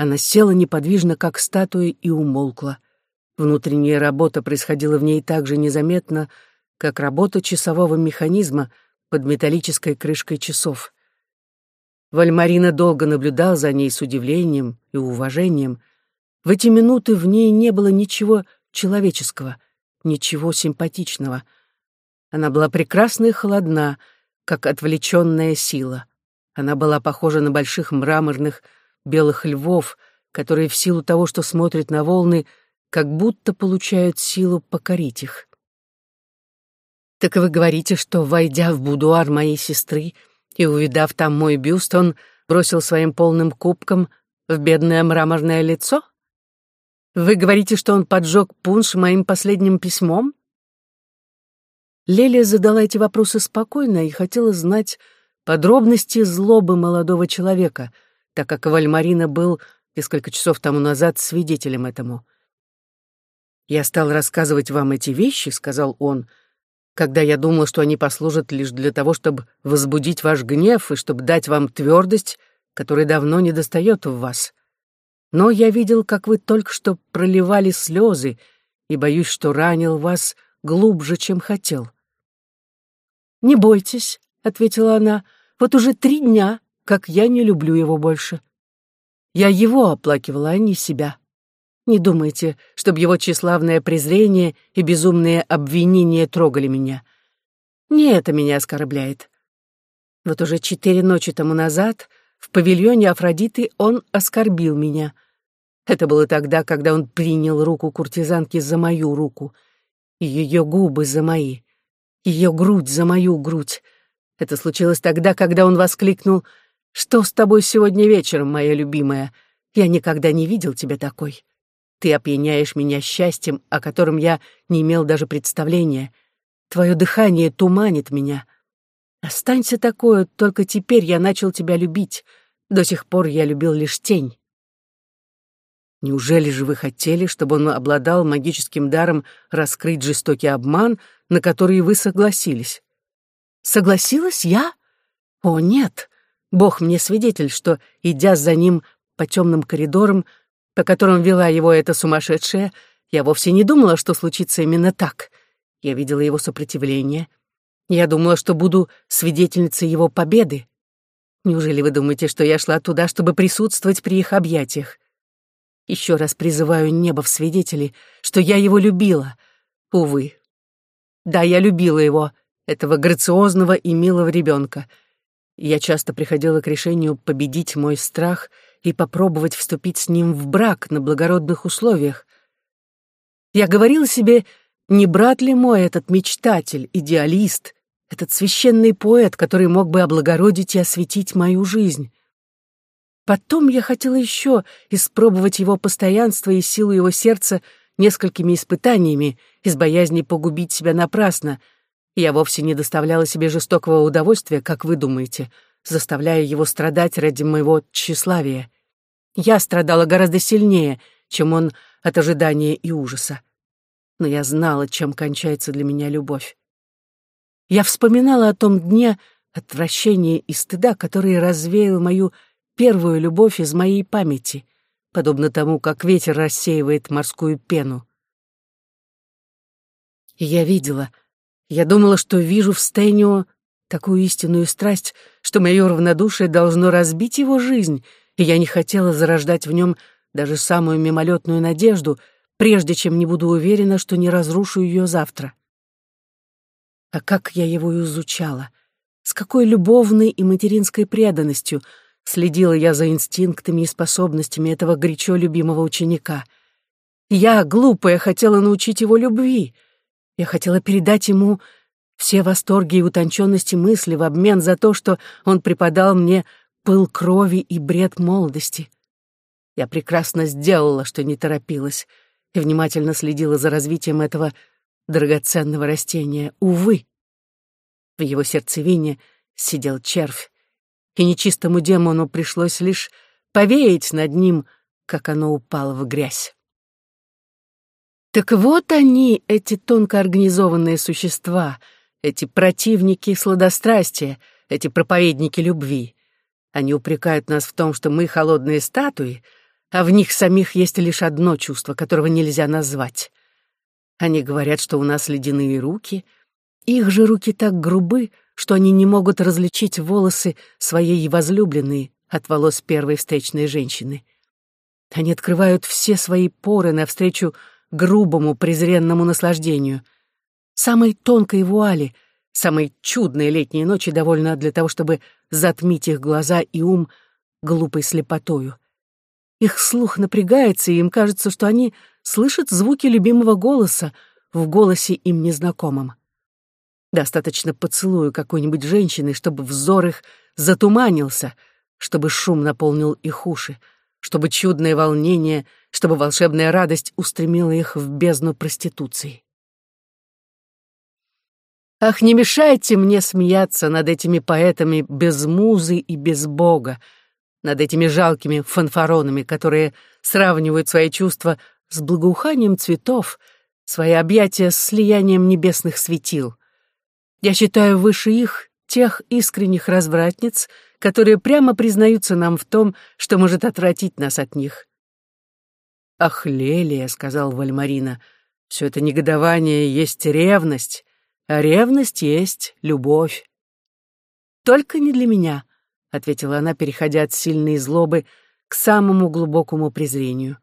Она села неподвижно, как статуя, и умолкла. Внутренняя работа происходила в ней так же незаметно, как работа часового механизма под металлической крышкой часов. Вальмарина долго наблюдал за ней с удивлением и уважением. В эти минуты в ней не было ничего человеческого, ничего симпатичного. Она была прекрасна и холодна, как отвлеченная сила. Она была похожа на больших мраморных белых львов, которые в силу того, что смотрят на волны, как будто получают силу покорить их. «Так вы говорите, что, войдя в будуар моей сестры и увидав там мой бюст, он бросил своим полным кубком в бедное мраморное лицо? Вы говорите, что он поджег пунш моим последним письмом?» Лелия задала эти вопросы спокойно и хотела знать подробности злобы молодого человека, так как Вальмарина был несколько часов тому назад свидетелем этому. «Я стал рассказывать вам эти вещи», — сказал он, «когда я думал, что они послужат лишь для того, чтобы возбудить ваш гнев и чтобы дать вам твердость, которая давно не достает в вас. Но я видел, как вы только что проливали слезы, и боюсь, что ранил вас глубже, чем хотел». «Не бойтесь», — ответила она, — «вот уже три дня, как я не люблю его больше. Я его оплакивала, а не себя». Не думайте, чтобы его тщеславное презрение и безумные обвинения трогали меня. Не это меня оскорбляет. Вот уже четыре ночи тому назад в павильоне Афродиты он оскорбил меня. Это было тогда, когда он принял руку куртизанки за мою руку, ее губы за мои, ее грудь за мою грудь. Это случилось тогда, когда он воскликнул «Что с тобой сегодня вечером, моя любимая? Я никогда не видел тебя такой». Ты опьяняешь меня счастьем, о котором я не имел даже представления. Твое дыхание туманит меня. Останься такое, только теперь я начал тебя любить. До сих пор я любил лишь тень. Неужели же вы хотели, чтобы он обладал магическим даром раскрыть жестокий обман, на который вы согласились? Согласилась я? О, нет. Бог мне свидетель, что, идя за ним по темным коридорам, по которым вела его эта сумасшедшая, я вовсе не думала, что случится именно так. Я видела его сопротивление. Я думала, что буду свидетельницей его победы. Неужели вы думаете, что я шла туда, чтобы присутствовать при их объятиях? Еще раз призываю небо в свидетели, что я его любила. Увы. Да, я любила его, этого грациозного и милого ребенка. Я часто приходила к решению победить мой страх — и попробовать вступить с ним в брак на благородных условиях. Я говорила себе, не брат ли мой этот мечтатель, идеалист, этот священный поэт, который мог бы облагородить и осветить мою жизнь. Потом я хотела еще испробовать его постоянство и силу его сердца несколькими испытаниями из боязни погубить себя напрасно. Я вовсе не доставляла себе жестокого удовольствия, как вы думаете — заставляя его страдать ради моего тщеславия. Я страдала гораздо сильнее, чем он от ожидания и ужаса. Но я знала, чем кончается для меня любовь. Я вспоминала о том дне отвращения и стыда, который развеял мою первую любовь из моей памяти, подобно тому, как ветер рассеивает морскую пену. И я видела, я думала, что вижу в Стэнио такую истинную страсть, что мое равнодушие должно разбить его жизнь, и я не хотела зарождать в нем даже самую мимолетную надежду, прежде чем не буду уверена, что не разрушу ее завтра. А как я его изучала, с какой любовной и материнской преданностью следила я за инстинктами и способностями этого горячо любимого ученика. Я, глупая, хотела научить его любви. Я хотела передать ему все восторги и утонченности мысли в обмен за то, что он преподал мне пыл крови и бред молодости. Я прекрасно сделала, что не торопилась, и внимательно следила за развитием этого драгоценного растения. Увы, в его сердцевине сидел червь, и нечистому демону пришлось лишь повеять над ним, как оно упало в грязь. Так вот они, эти тонко организованные существа — эти противники сладострастия, эти проповедники любви. Они упрекают нас в том, что мы холодные статуи, а в них самих есть лишь одно чувство, которого нельзя назвать. Они говорят, что у нас ледяные руки. Их же руки так грубы, что они не могут различить волосы своей возлюбленной от волос первой встречной женщины. Они открывают все свои поры навстречу грубому презренному наслаждению. Самой тонкой вуали, самой чудной летней ночи довольно для того, чтобы затмить их глаза и ум глупой слепотою. Их слух напрягается, и им кажется, что они слышат звуки любимого голоса в голосе им незнакомом. Достаточно поцелую какой-нибудь женщины, чтобы взор их затуманился, чтобы шум наполнил их уши, чтобы чудное волнение, чтобы волшебная радость устремила их в бездну проституции. Ах, не мешайте мне смеяться над этими поэтами без музы и без Бога, над этими жалкими фанфаронами, которые сравнивают свои чувства с благоуханием цветов, свои объятия с слиянием небесных светил. Я считаю выше их тех искренних развратниц, которые прямо признаются нам в том, что может отвратить нас от них. «Ах, Лелия», — сказал Вальмарина, — «все это негодование есть ревность, а ревность есть любовь». «Только не для меня», — ответила она, переходя от сильной злобы к самому глубокому презрению.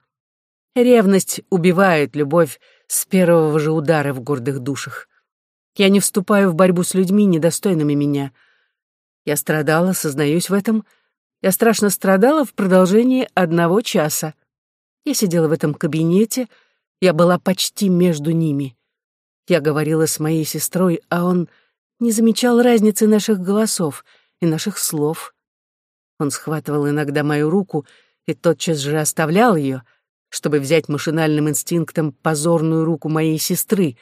Ревность убивает любовь с первого же удара в гордых душах. Я не вступаю в борьбу с людьми, недостойными меня. Я страдала, сознаюсь в этом. Я страшно страдала в продолжении одного часа. Я сидела в этом кабинете, я была почти между ними. Я говорила с моей сестрой, а он не замечал разницы наших голосов и наших слов. Он схватывал иногда мою руку и тотчас же оставлял ее, чтобы взять машинальным инстинктом позорную руку моей сестры,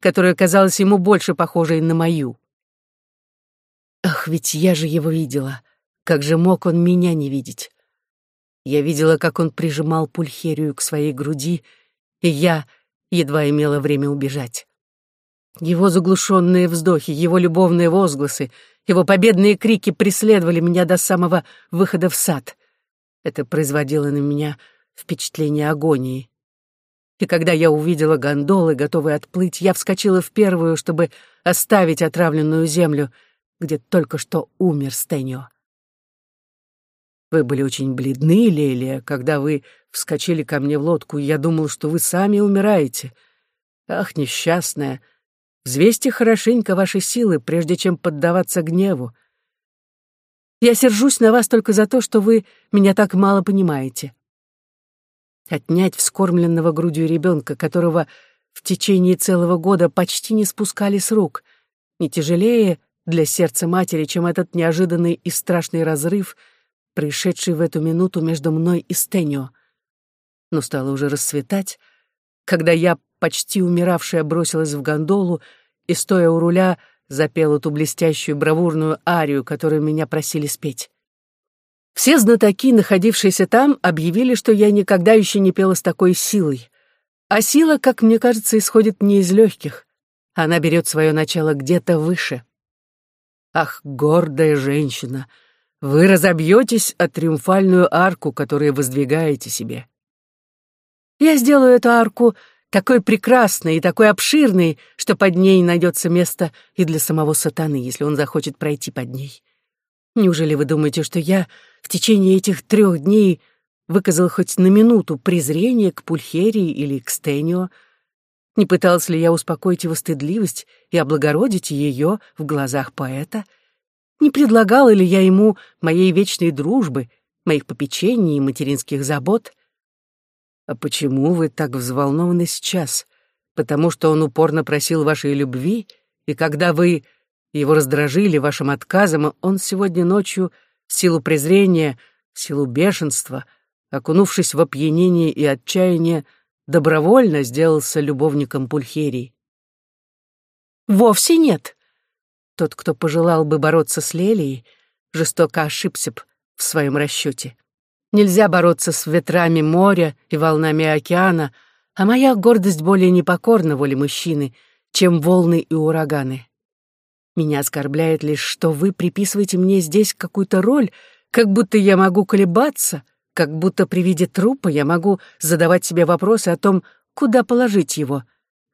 которая казалась ему больше похожей на мою. Ах, ведь я же его видела. Как же мог он меня не видеть? Я видела, как он прижимал пульхерию к своей груди, и я едва имела время убежать. Его заглушенные вздохи, его любовные возгласы, его победные крики преследовали меня до самого выхода в сад. Это производило на меня впечатление агонии. И когда я увидела гондолы, готовые отплыть, я вскочила в первую, чтобы оставить отравленную землю, где только что умер Стэнио. Вы были очень бледны, Лелия, когда вы вскочили ко мне в лодку, и я думал, что вы сами умираете. Ах, несчастная, Взвесьте хорошенько ваши силы, прежде чем поддаваться гневу. Я сержусь на вас только за то, что вы меня так мало понимаете. Отнять вскормленного грудью ребенка, которого в течение целого года почти не спускали с рук, не тяжелее для сердца матери, чем этот неожиданный и страшный разрыв, пришедший в эту минуту между мной и Стеньо. Но стало уже расцветать, когда я, почти умиравшая, бросилась в гондолу и, стоя у руля, запел эту блестящую бравурную арию, которую меня просили спеть. Все знатоки, находившиеся там, объявили, что я никогда еще не пела с такой силой. А сила, как мне кажется, исходит не из легких. Она берет свое начало где-то выше. Ах, гордая женщина, вы разобьетесь о триумфальную арку, которую воздвигаете себе. Я сделаю эту арку такой прекрасной и такой обширной, что под ней найдется место и для самого сатаны, если он захочет пройти под ней. Неужели вы думаете, что я в течение этих трех дней выказал хоть на минуту презрение к Пульхерии или к Стенио? Не пытался ли я успокоить его стыдливость и облагородить ее в глазах поэта? Не предлагала ли я ему моей вечной дружбы, моих попечений и материнских забот? «А почему вы так взволнованы сейчас? Потому что он упорно просил вашей любви, и когда вы его раздражили вашим отказом, он сегодня ночью в силу презрения, в силу бешенства, окунувшись в опьянение и отчаяние, добровольно сделался любовником Пульхерии. Вовсе нет. Тот, кто пожелал бы бороться с Лелией, жестоко ошибся б в своем расчете. Нельзя бороться с ветрами моря и волнами океана, а моя гордость более непокорна воле мужчины, чем волны и ураганы. Меня оскорбляет лишь, что вы приписываете мне здесь какую-то роль, как будто я могу колебаться, как будто при виде трупа я могу задавать себе вопросы о том, куда положить его,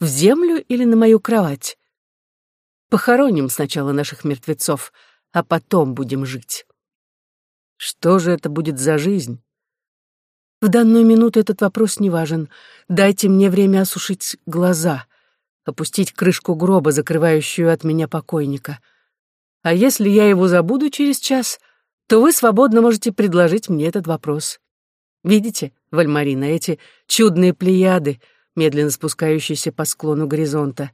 в землю или на мою кровать. Похороним сначала наших мертвецов, а потом будем жить. Что же это будет за жизнь? В данную минуту этот вопрос не важен. Дайте мне время осушить глаза, опустить крышку гроба, закрывающую от меня покойника. А если я его забуду через час, то вы свободно можете предложить мне этот вопрос. Видите, Вальмарина, эти чудные плеяды, медленно спускающиеся по склону горизонта.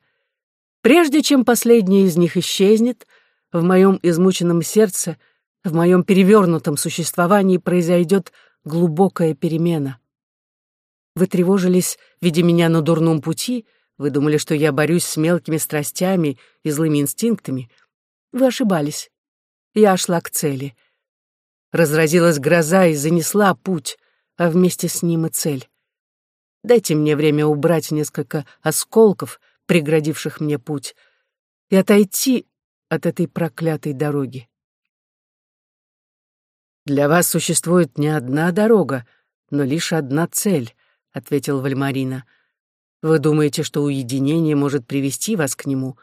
Прежде чем последняя из них исчезнет, в моем измученном сердце, в моем перевернутом существовании произойдет глубокая перемена. Вы тревожились, видя меня на дурном пути, вы думали, что я борюсь с мелкими страстями и злыми инстинктами. Вы ошибались. Я шла к цели. Разразилась гроза и занесла путь, а вместе с ним и цель. Дайте мне время убрать несколько осколков, преградивших мне путь, и отойти от этой проклятой дороги. «Для вас существует не одна дорога, но лишь одна цель», — ответил Вальмарина. «Вы думаете, что уединение может привести вас к нему,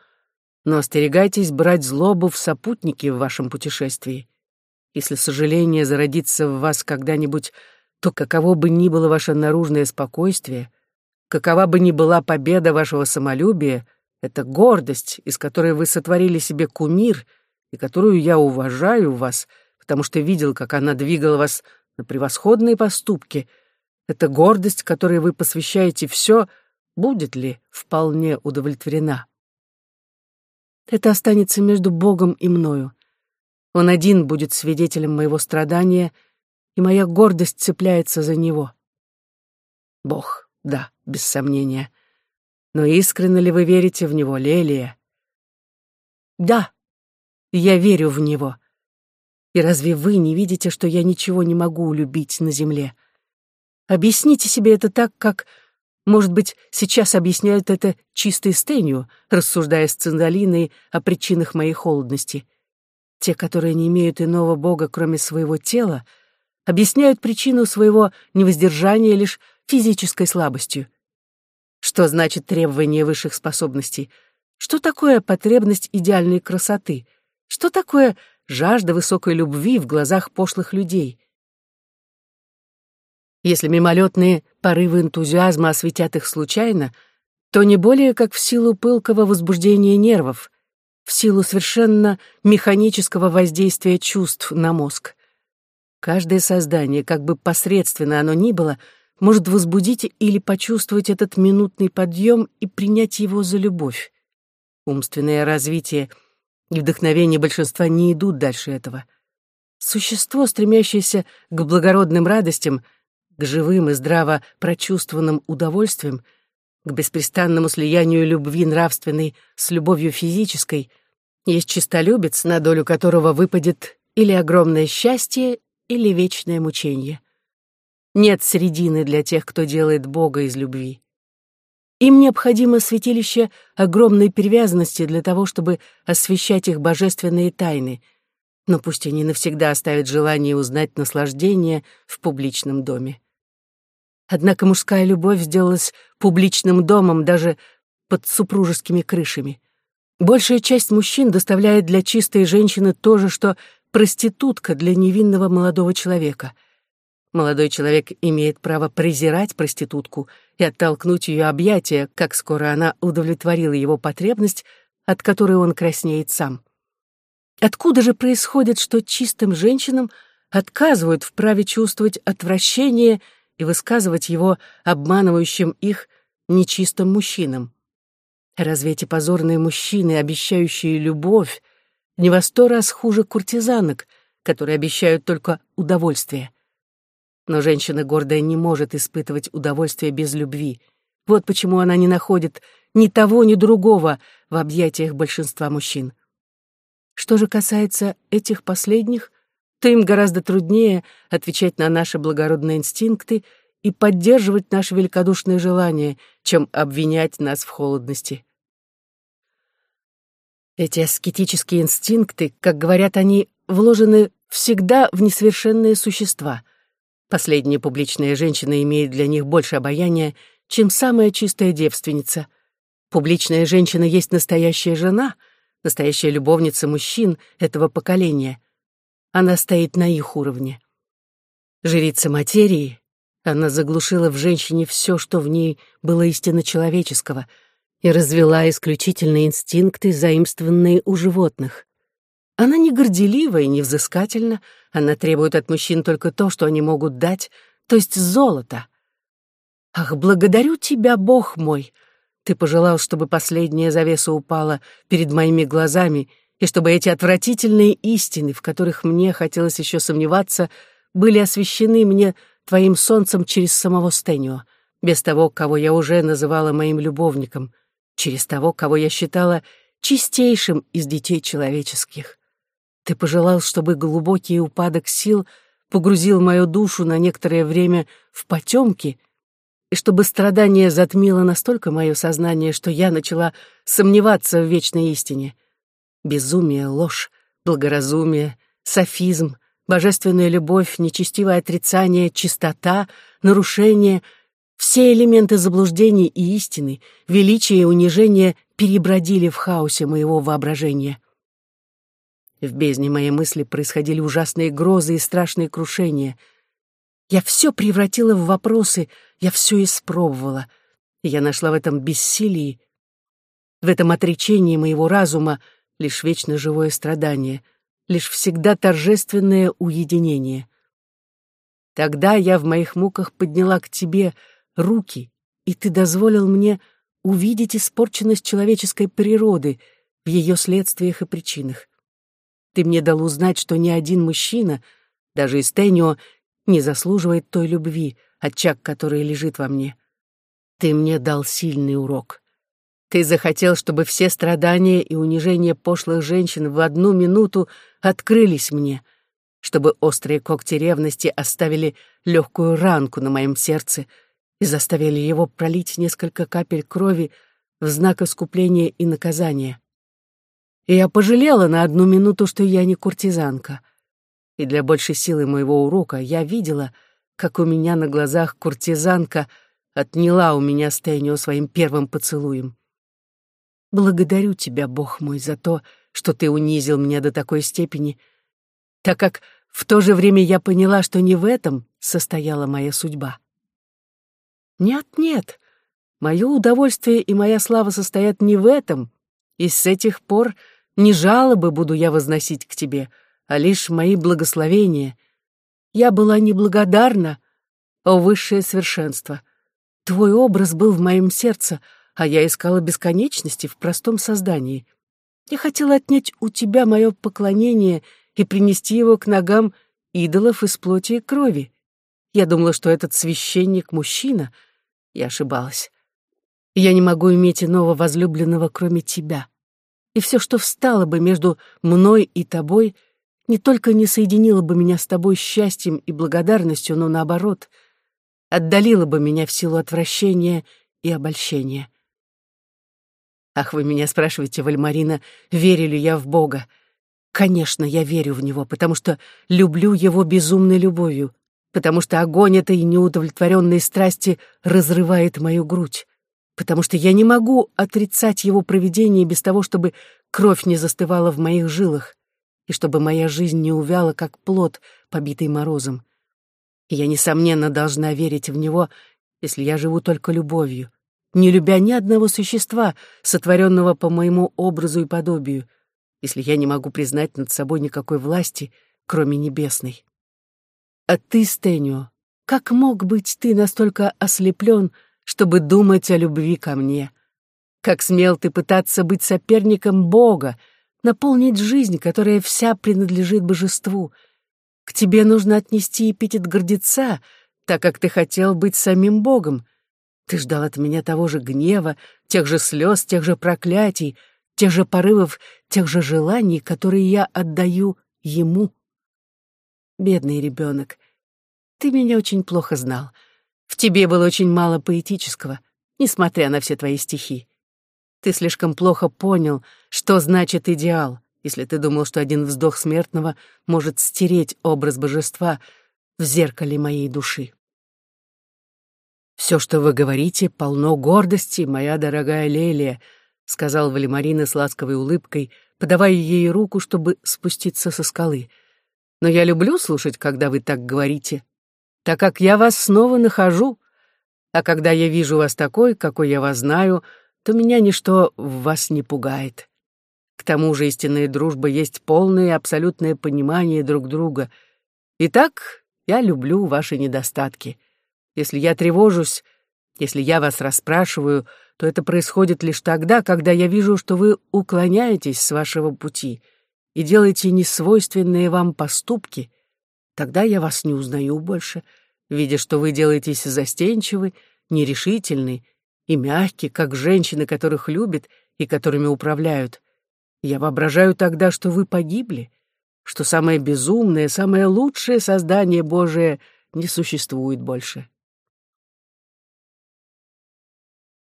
но остерегайтесь брать злобу в сопутники в вашем путешествии. Если сожаление зародится в вас когда-нибудь, то каково бы ни было ваше наружное спокойствие, какова бы ни была победа вашего самолюбия, это гордость, из которой вы сотворили себе кумир и которую я уважаю в вас, потому что видел, как она двигала вас на превосходные поступки, эта гордость, которой вы посвящаете все, будет ли вполне удовлетворена? Это останется между Богом и мною. Он один будет свидетелем моего страдания — и моя гордость цепляется за него. Бог, да, без сомнения. Но искренне ли вы верите в него, Лелия? Да, я верю в него. И разве вы не видите, что я ничего не могу любить на земле? Объясните себе это так, как, может быть, сейчас объясняют это чистой стенью, рассуждая с Цинзалиной о причинах моей холодности. Те, которые не имеют иного бога, кроме своего тела, — объясняют причину своего невоздержания лишь физической слабостью. Что значит требование высших способностей? Что такое потребность идеальной красоты? Что такое жажда высокой любви в глазах пошлых людей? Если мимолетные порывы энтузиазма осветят их случайно, то не более как в силу пылкого возбуждения нервов, в силу совершенно механического воздействия чувств на мозг. Каждое создание, как бы посредственно оно ни было, может возбудить или почувствовать этот минутный подъем и принять его за любовь. Умственное развитие и вдохновение большинства не идут дальше этого. Существо, стремящееся к благородным радостям, к живым и здраво прочувствованным удовольствиям, к беспрестанному слиянию любви нравственной с любовью физической, есть чистолюбец, на долю которого выпадет или огромное счастье, или вечное мучение. Нет средины для тех, кто делает Бога из любви. Им необходимо святилище огромной привязанности для того, чтобы освещать их божественные тайны, но пусть они навсегда оставят желание узнать наслаждение в публичном доме. Однако мужская любовь сделалась публичным домом даже под супружескими крышами. Большая часть мужчин доставляет для чистой женщины то же, что проститутка для невинного молодого человека. Молодой человек имеет право презирать проститутку и оттолкнуть ее объятия, как скоро она удовлетворила его потребность, от которой он краснеет сам. Откуда же происходит, что чистым женщинам отказывают в праве чувствовать отвращение и высказывать его обманывающим их нечистым мужчинам? Разве эти позорные мужчины, обещающие любовь, не во сто раз хуже куртизанок, которые обещают только удовольствие. Но женщина гордая не может испытывать удовольствие без любви. Вот почему она не находит ни того, ни другого в объятиях большинства мужчин. Что же касается этих последних, то им гораздо труднее отвечать на наши благородные инстинкты и поддерживать наши великодушные желания, чем обвинять нас в холодности. Эти аскетические инстинкты, как говорят они, вложены всегда в несовершенные существа. Последняя публичная женщина имеет для них больше обаяния, чем самая чистая девственница. Публичная женщина есть настоящая жена, настоящая любовница мужчин этого поколения. Она стоит на их уровне. Жрица материи, она заглушила в женщине все, что в ней было истинно человеческого, и развела исключительные инстинкты, заимствованные у животных. Она не горделива и не взыскательна, она требует от мужчин только то, что они могут дать, то есть золото. Ах, благодарю тебя, Бог мой! Ты пожелал, чтобы последняя завеса упала перед моими глазами, и чтобы эти отвратительные истины, в которых мне хотелось еще сомневаться, были освещены мне твоим солнцем через самого Стэнио, без того, кого я уже называла моим любовником, через того, кого я считала чистейшим из детей человеческих. Ты пожелал, чтобы глубокий упадок сил погрузил мою душу на некоторое время в потемки, и чтобы страдание затмило настолько мое сознание, что я начала сомневаться в вечной истине. Безумие, ложь, благоразумие, софизм, божественная любовь, нечестивое отрицание, чистота, нарушение — все элементы заблуждений и истины, величие и унижение перебродили в хаосе моего воображения. В бездне моей мысли происходили ужасные грозы и страшные крушения. Я все превратила в вопросы, я все испробовала. Я нашла в этом бессилии, в этом отречении моего разума лишь вечно живое страдание, лишь всегда торжественное уединение. Тогда я в моих муках подняла к тебе руки, и ты дозволил мне увидеть испорченность человеческой природы в ее следствиях и причинах. Ты мне дал узнать, что ни один мужчина, даже из Тенио, не заслуживает той любви, очаг которой лежит во мне. Ты мне дал сильный урок. Ты захотел, чтобы все страдания и унижения пошлых женщин в одну минуту открылись мне, чтобы острые когти ревности оставили легкую ранку на моем сердце и заставили его пролить несколько капель крови в знак искупления и наказания и я пожалела на одну минуту, что я не куртизанка. И для большей силы моего урока я видела, как у меня на глазах куртизанка отняла у меня Стэнио своим первым поцелуем. Благодарю тебя, Бог мой, за то, что ты унизил меня до такой степени, так как в то же время я поняла, что не в этом состояла моя судьба. Нет-нет, мое удовольствие и моя слава состоят не в этом, и с этих пор не жалобы буду я возносить к тебе, а лишь мои благословения. Я была неблагодарна, о высшее совершенство. Твой образ был в моем сердце, а я искала бесконечности в простом создании. Я хотела отнять у тебя мое поклонение и принести его к ногам идолов из плоти и крови. Я думала, что этот священник — мужчина. Я ошибалась. Я не могу иметь иного возлюбленного, кроме тебя и все, что встало бы между мной и тобой, не только не соединило бы меня с тобой счастьем и благодарностью, но наоборот, отдалило бы меня в силу отвращения и обольщения. Ах, вы меня спрашиваете, Вальмарина, верю ли я в Бога? Конечно, я верю в Него, потому что люблю Его безумной любовью, потому что огонь этой неудовлетворенной страсти разрывает мою грудь потому что я не могу отрицать его проведение без того, чтобы кровь не застывала в моих жилах и чтобы моя жизнь не увяла, как плод, побитый морозом. И я, несомненно, должна верить в него, если я живу только любовью, не любя ни одного существа, сотворенного по моему образу и подобию, если я не могу признать над собой никакой власти, кроме небесной. А ты, Стэнио, как мог быть ты настолько ослеплен, чтобы думать о любви ко мне. Как смел ты пытаться быть соперником Бога, наполнить жизнь, которая вся принадлежит божеству. К тебе нужно отнести эпитет гордеца, так как ты хотел быть самим Богом. Ты ждал от меня того же гнева, тех же слез, тех же проклятий, тех же порывов, тех же желаний, которые я отдаю ему. Бедный ребенок, ты меня очень плохо знал — в тебе было очень мало поэтического, несмотря на все твои стихи. Ты слишком плохо понял, что значит идеал, если ты думал, что один вздох смертного может стереть образ божества, в зеркале моей души. «Все, что вы говорите, полно гордости, моя дорогая Лелия», — сказал Валимарина с ласковой улыбкой, подавая ей руку, чтобы спуститься со скалы. «Но я люблю слушать, когда вы так говорите, так как я вас снова нахожу, а когда я вижу вас такой, какой я вас знаю, то меня ничто в вас не пугает. К тому же истинная дружба есть полное и абсолютное понимание друг друга. Итак, я люблю ваши недостатки. Если я тревожусь, если я вас расспрашиваю, то это происходит лишь тогда, когда я вижу, что вы уклоняетесь с вашего пути и делаете несвойственные вам поступки. Тогда я вас не узнаю больше, видя, что вы делаетесь застенчивы, нерешительны и мягкий, как женщины, которых любят и которыми управляют. Я воображаю тогда, что вы погибли, что самое безумное, самое лучшее создание Божие не существует больше.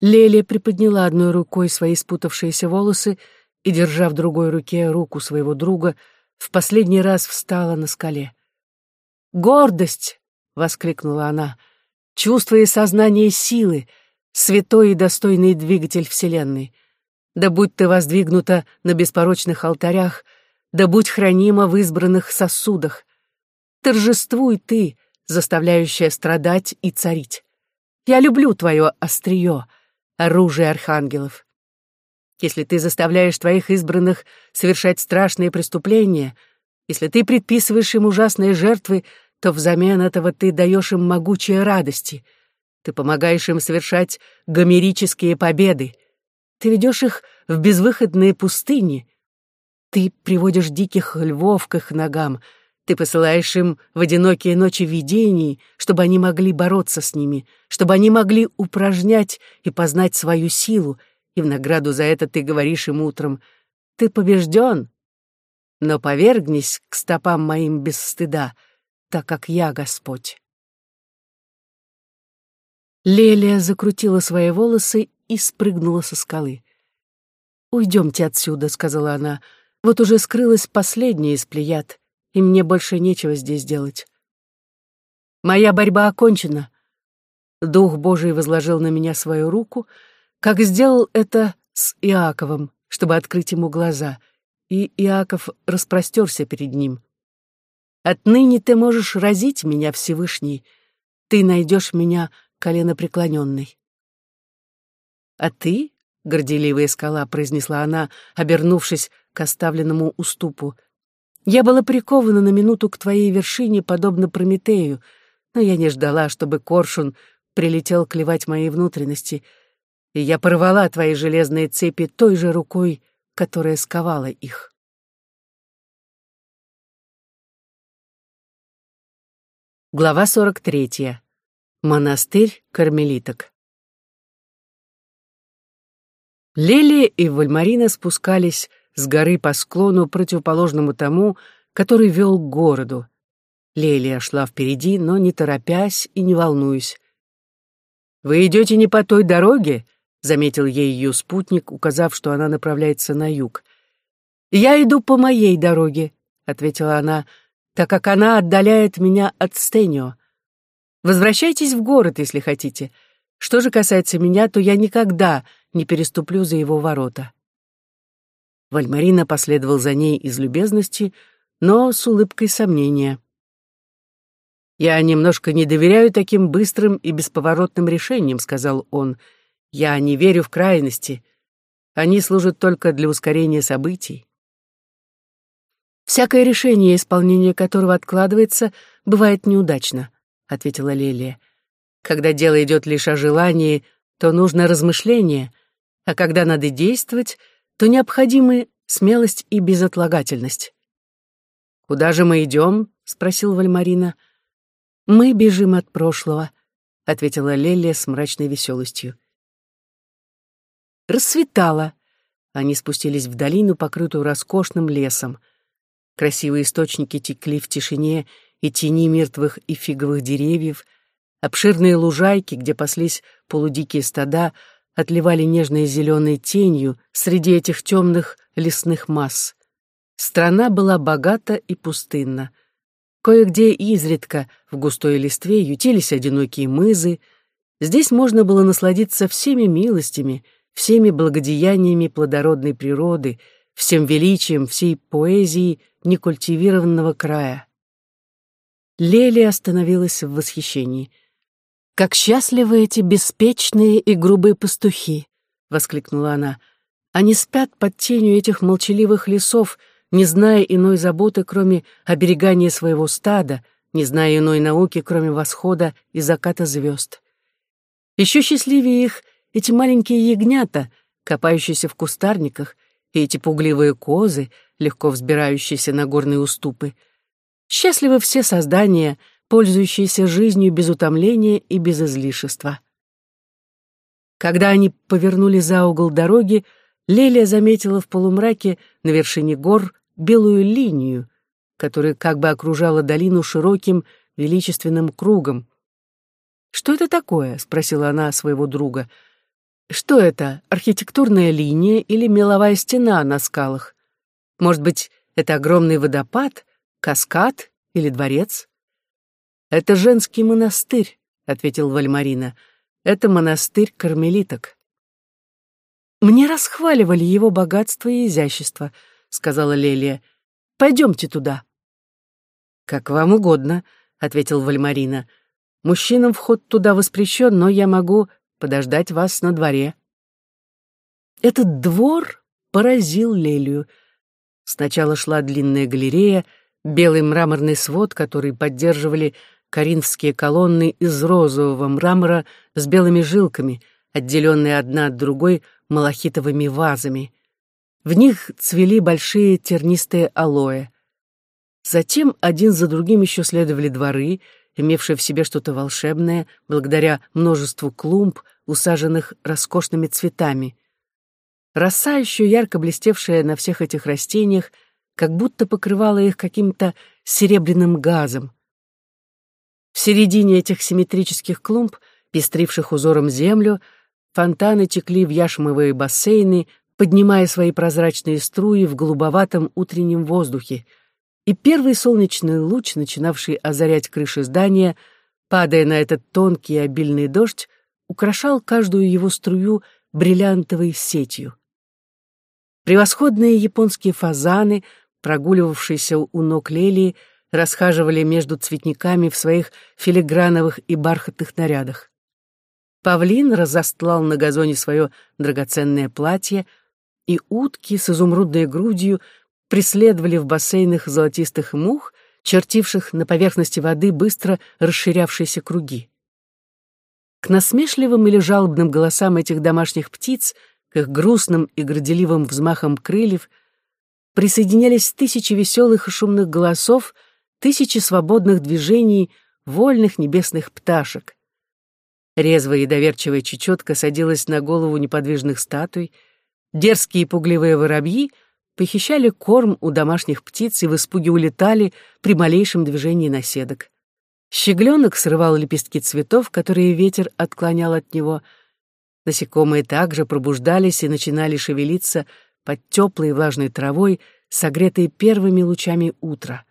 Лелия приподняла одной рукой свои спутавшиеся волосы и, держа в другой руке руку своего друга, в последний раз встала на скале. «Гордость!» — воскликнула она. «Чувство и сознание силы, святой и достойный двигатель Вселенной. Да будь ты воздвигнута на беспорочных алтарях, да будь хранима в избранных сосудах. Торжествуй ты, заставляющая страдать и царить. Я люблю твое острие, оружие архангелов. Если ты заставляешь твоих избранных совершать страшные преступления, если ты предписываешь им ужасные жертвы, то взамен этого ты даешь им могучие радости. Ты помогаешь им совершать гомерические победы. Ты ведешь их в безвыходные пустыни. Ты приводишь диких львов к их ногам. Ты посылаешь им в одинокие ночи видений, чтобы они могли бороться с ними, чтобы они могли упражнять и познать свою силу, и в награду за это ты говоришь им утром «Ты побежден, но повергнись к стопам моим без стыда», так как я Господь. Лелия закрутила свои волосы и спрыгнула со скалы. «Уйдемте отсюда», — сказала она. «Вот уже скрылась последняя из плеяд, и мне больше нечего здесь делать. Моя борьба окончена. Дух Божий возложил на меня свою руку, как сделал это с Иаковом, чтобы открыть ему глаза, и Иаков распростерся перед ним. Отныне ты можешь разить меня, Всевышний. Ты найдешь меня коленопреклоненной. А ты, горделивая скала, произнесла она, обернувшись к оставленному уступу, я была прикована на минуту к твоей вершине, подобно Прометею, но я не ждала, чтобы коршун прилетел клевать мои внутренности, и я порвала твои железные цепи той же рукой, которая сковала их. Глава 43. Монастырь кармелиток. Лилия и Вальмарина спускались с горы по склону, противоположному тому, который вел к городу. Лелия шла впереди, но не торопясь и не волнуясь. «Вы идете не по той дороге», — заметил ей ее спутник, указав, что она направляется на юг. «Я иду по моей дороге», — ответила она, так как она отдаляет меня от Стенио. Возвращайтесь в город, если хотите. Что же касается меня, то я никогда не переступлю за его ворота». Вальмарина последовал за ней из любезности, но с улыбкой сомнения. «Я немножко не доверяю таким быстрым и бесповоротным решениям», — сказал он. «Я не верю в крайности. Они служат только для ускорения событий». «Всякое решение, исполнение которого откладывается, бывает неудачно», — ответила Лелия. «Когда дело идет лишь о желании, то нужно размышление, а когда надо действовать, то необходимы смелость и безотлагательность». «Куда же мы идем?» — спросил Вальмарина. «Мы бежим от прошлого», — ответила Лелия с мрачной веселостью. Рассветало. Они спустились в долину, покрытую роскошным лесом. Красивые источники текли в тишине и тени мертвых и фиговых деревьев. Обширные лужайки, где паслись полудикие стада, отливали нежной зеленой тенью среди этих темных лесных масс. Страна была богата и пустынна. Кое-где изредка в густой листве ютились одинокие мызы. Здесь можно было насладиться всеми милостями, всеми благодеяниями плодородной природы, всем величием всей поэзии некультивированного края. Лели остановилась в восхищении. «Как счастливы эти беспечные и грубые пастухи!» — воскликнула она. «Они спят под тенью этих молчаливых лесов, не зная иной заботы, кроме оберегания своего стада, не зная иной науки, кроме восхода и заката звезд. Еще счастливее их эти маленькие ягнята, копающиеся в кустарниках, и эти пугливые козы, легко взбирающиеся на горные уступы. Счастливы все создания, пользующиеся жизнью без утомления и без излишества. Когда они повернули за угол дороги, Лелия заметила в полумраке на вершине гор белую линию, которая как бы окружала долину широким величественным кругом. «Что это такое?» — спросила она своего друга. «Что это, архитектурная линия или меловая стена на скалах? Может быть, это огромный водопад, каскад или дворец?» «Это женский монастырь», — ответил Вальмарина. «Это монастырь кармелиток». «Мне расхваливали его богатство и изящество», — сказала Лелия. «Пойдемте туда». «Как вам угодно», — ответил Вальмарина. «Мужчинам вход туда воспрещен, но я могу подождать вас на дворе». Этот двор поразил Лелию. Сначала шла длинная галерея, белый мраморный свод, который поддерживали коринфские колонны из розового мрамора с белыми жилками, отделенные одна от другой малахитовыми вазами. В них цвели большие тернистые алоэ. Затем один за другим еще следовали дворы, имевшие в себе что-то волшебное, благодаря множеству клумб, усаженных роскошными цветами. Роса, еще ярко блестевшая на всех этих растениях, как будто покрывала их каким-то серебряным газом. В середине этих симметрических клумб, пестривших узором землю, фонтаны текли в яшмовые бассейны, поднимая свои прозрачные струи в голубоватом утреннем воздухе, и первый солнечный луч, начинавший озарять крыши здания, падая на этот тонкий и обильный дождь, украшал каждую его струю бриллиантовой сетью. Превосходные японские фазаны, прогуливавшиеся у ног Лелии, расхаживали между цветниками в своих филиграновых и бархатных нарядах. Павлин разостлал на газоне свое драгоценное платье, и утки с изумрудной грудью преследовали в бассейнах золотистых мух, чертивших на поверхности воды быстро расширявшиеся круги. К насмешливым или жалобным голосам этих домашних птиц, к их грустным и горделивым взмахам крыльев, присоединялись тысячи веселых и шумных голосов, тысячи свободных движений вольных небесных пташек. Резвая и доверчивая чечетка садилась на голову неподвижных статуй — Дерзкие и пугливые воробьи похищали корм у домашних птиц и в испуге улетали при малейшем движении наседок. Щегленок срывал лепестки цветов, которые ветер отклонял от него. Насекомые также пробуждались и начинали шевелиться под теплой влажной травой, согретой первыми лучами утра.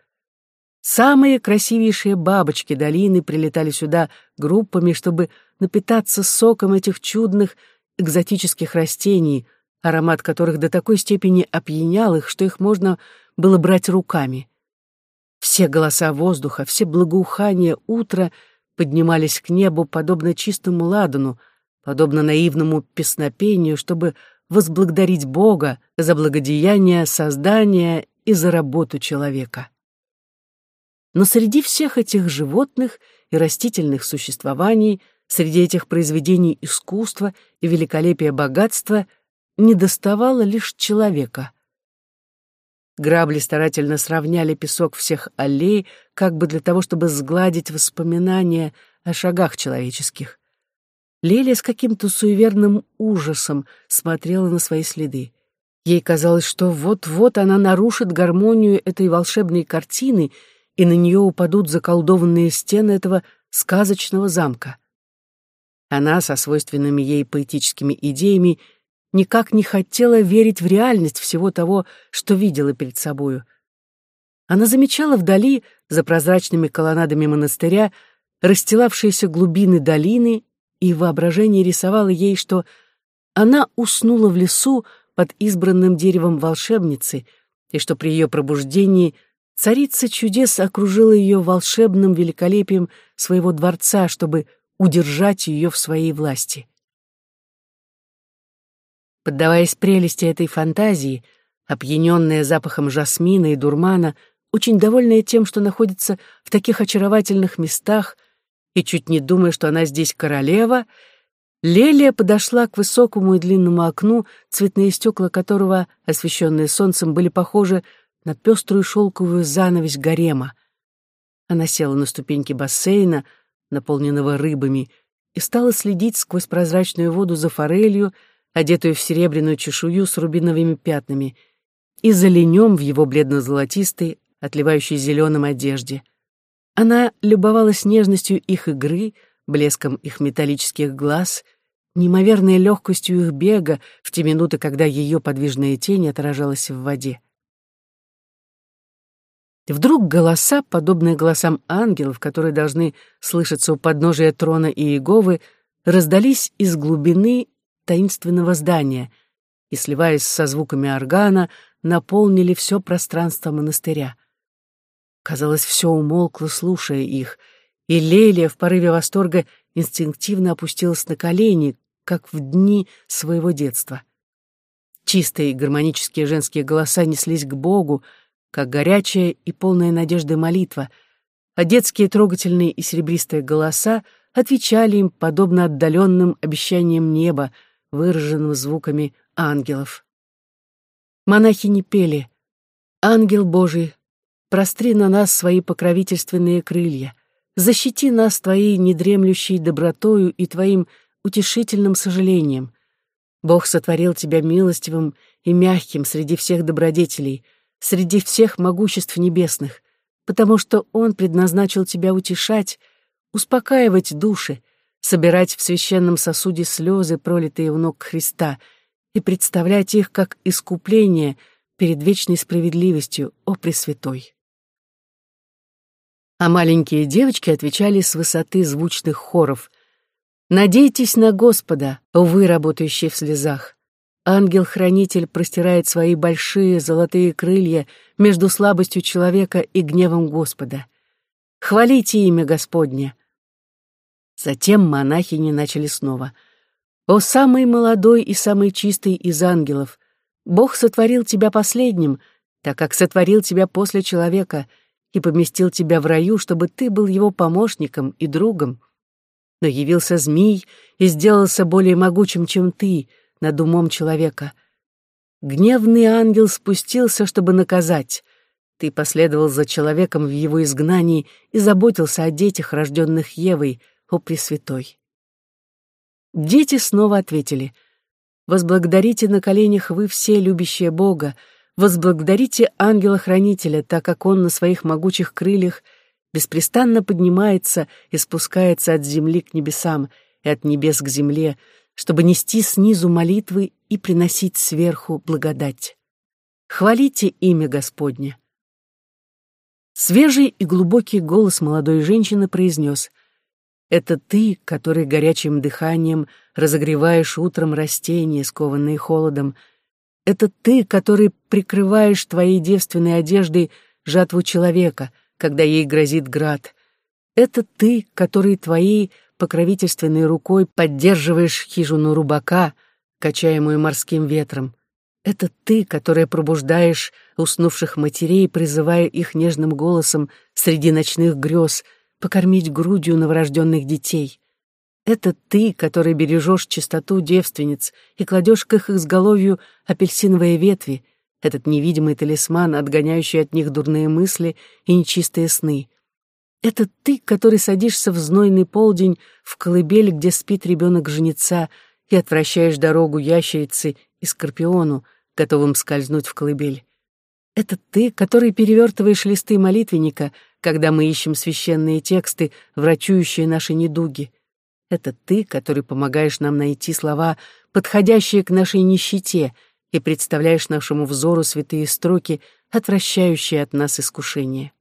Самые красивейшие бабочки долины прилетали сюда группами, чтобы напитаться соком этих чудных экзотических растений — аромат которых до такой степени опьянял их, что их можно было брать руками. Все голоса воздуха, все благоухания утра поднимались к небу, подобно чистому ладану, подобно наивному песнопению, чтобы возблагодарить Бога за благодеяние создания и за работу человека. Но среди всех этих животных и растительных существований, среди этих произведений искусства и великолепия богатства — не доставало лишь человека. Грабли старательно сравняли песок всех аллей, как бы для того, чтобы сгладить воспоминания о шагах человеческих. Лелия с каким-то суеверным ужасом смотрела на свои следы. Ей казалось, что вот-вот она нарушит гармонию этой волшебной картины, и на нее упадут заколдованные стены этого сказочного замка. Она со свойственными ей поэтическими идеями никак не хотела верить в реальность всего того, что видела перед собою. Она замечала вдали за прозрачными колоннадами монастыря, расстилавшиеся глубины долины, и воображение рисовало ей, что она уснула в лесу под избранным деревом волшебницы, и что при ее пробуждении царица чудес окружила ее волшебным великолепием своего дворца, чтобы удержать ее в своей власти. Поддаваясь прелести этой фантазии, опьяненная запахом жасмина и дурмана, очень довольная тем, что находится в таких очаровательных местах, и чуть не думая, что она здесь королева, Лелия подошла к высокому и длинному окну, цветные стекла которого, освещенные солнцем, были похожи на пеструю шелковую занавесь гарема. Она села на ступеньки бассейна, наполненного рыбами, и стала следить сквозь прозрачную воду за форелью, одетую в серебряную чешую с рубиновыми пятнами, и за ленем в его бледно-золотистой, отливающей зеленым одежде. Она любовалась нежностью их игры, блеском их металлических глаз, неимоверной легкостью их бега в те минуты, когда ее подвижная тень отражалась в воде. Вдруг голоса, подобные голосам ангелов, которые должны слышаться у подножия трона Иеговы, раздались из глубины таинственного здания и, сливаясь со звуками органа, наполнили все пространство монастыря. Казалось, все умолкло, слушая их, и Лелия в порыве восторга инстинктивно опустилась на колени, как в дни своего детства. Чистые гармонические женские голоса неслись к Богу, как горячая и полная надежды молитва, а детские трогательные и серебристые голоса отвечали им подобно отдаленным обещаниям неба, выраженным звуками ангелов. Монахи не пели «Ангел Божий, простри на нас свои покровительственные крылья, защити нас твоей недремлющей добротою и твоим утешительным сожалением. Бог сотворил тебя милостивым и мягким среди всех добродетелей — среди всех могуществ небесных, потому что Он предназначил тебя утешать, успокаивать души, собирать в священном сосуде слезы, пролитые у ног Христа, и представлять их как искупление перед вечной справедливостью, о Пресвятой. А маленькие девочки отвечали с высоты звучных хоров «Надейтесь на Господа, вы, работающие в слезах! Ангел-хранитель простирает свои большие золотые крылья между слабостью человека и гневом Господа. Хвалите имя Господне. Затем монахини начали снова. «О самый молодой и самый чистый из ангелов! Бог сотворил тебя последним, так как сотворил тебя после человека и поместил тебя в раю, чтобы ты был его помощником и другом. Но явился змей и сделался более могучим, чем ты — над умом человека. Гневный ангел спустился, чтобы наказать. Ты последовал за человеком в его изгнании и заботился о детях, рожденных Евой, о Пресвятой. Дети снова ответили, «Возблагодарите на коленях вы все, любящие Бога, возблагодарите ангела-хранителя, так как он на своих могучих крыльях беспрестанно поднимается и спускается от земли к небесам и от небес к земле, чтобы нести снизу молитвы и приносить сверху благодать. Хвалите имя Господне. Свежий и глубокий голос молодой женщины произнес «Это ты, который горячим дыханием разогреваешь утром растения, скованные холодом. Это ты, который прикрываешь твоей девственной одеждой жатву человека, когда ей грозит град. Это ты, который твоей покровительственной рукой поддерживаешь хижину рубака, качаемую морским ветром. Это ты, которая пробуждаешь уснувших матерей, призывая их нежным голосом среди ночных грез покормить грудью новорожденных детей. Это ты, который бережешь чистоту девственниц и кладешь к их изголовью апельсиновые ветви, этот невидимый талисман, отгоняющий от них дурные мысли и нечистые сны. Это ты, который садишься в знойный полдень в колыбель, где спит ребенок жнеца, и отвращаешь дорогу ящерице и скорпиону, готовым скользнуть в колыбель. Это ты, который перевертываешь листы молитвенника, когда мы ищем священные тексты, врачующие наши недуги. Это ты, который помогаешь нам найти слова, подходящие к нашей нищете, и представляешь нашему взору святые строки, отвращающие от нас искушения.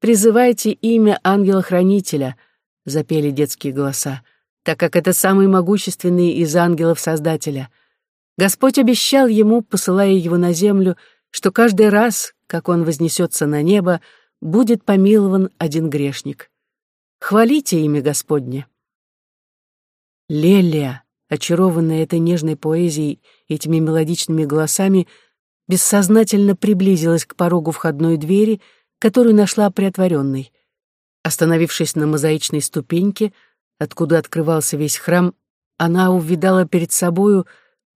«Призывайте имя ангела-хранителя», — запели детские голоса, так как это самый могущественный из ангелов Создателя. Господь обещал ему, посылая его на землю, что каждый раз, как он вознесется на небо, будет помилован один грешник. Хвалите имя Господне. Лелия, очарованная этой нежной поэзией, этими мелодичными голосами, бессознательно приблизилась к порогу входной двери, которую нашла приотворенной. Остановившись на мозаичной ступеньке, откуда открывался весь храм, она увидала перед собою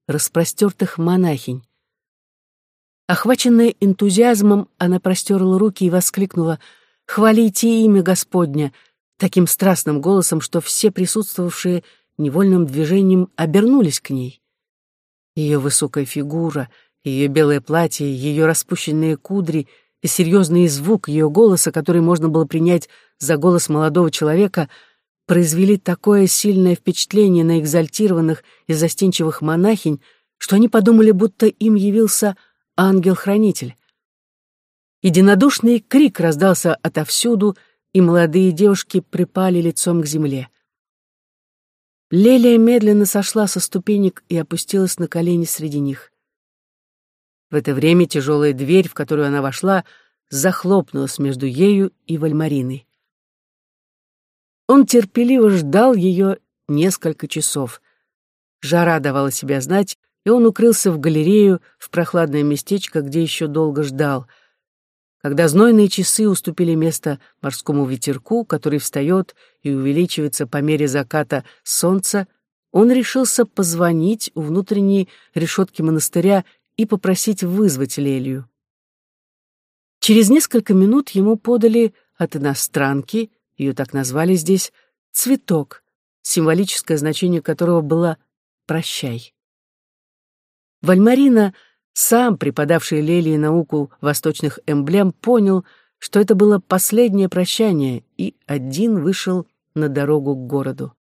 распростертых монахинь. Охваченная энтузиазмом, она простерла руки и воскликнула «Хвалите имя Господня!» Таким страстным голосом, что все присутствовавшие невольным движением обернулись к ней. Ее высокая фигура, ее белое платье, ее распущенные кудри и серьезный звук ее голоса, который можно было принять за голос молодого человека, произвели такое сильное впечатление на экзальтированных и застенчивых монахинь, что они подумали, будто им явился ангел-хранитель. Единодушный крик раздался отовсюду, и молодые девушки припали лицом к земле. Лелия медленно сошла со ступенек и опустилась на колени среди них. В это время тяжелая дверь, в которую она вошла, захлопнулась между ею и Вальмариной. Он терпеливо ждал ее несколько часов. Жара давала себя знать, и он укрылся в галерею, в прохладное местечко, где еще долго ждал. Когда знойные часы уступили место морскому ветерку, который встает и увеличивается по мере заката солнца, он решился позвонить у внутренней решетки монастыря и попросить вызвать Лелию. Через несколько минут ему подали от иностранки, ее так назвали здесь, цветок, символическое значение которого было «прощай». Вальмарина, сам преподавший Лелии науку восточных эмблем, понял, что это было последнее прощание, и один вышел на дорогу к городу.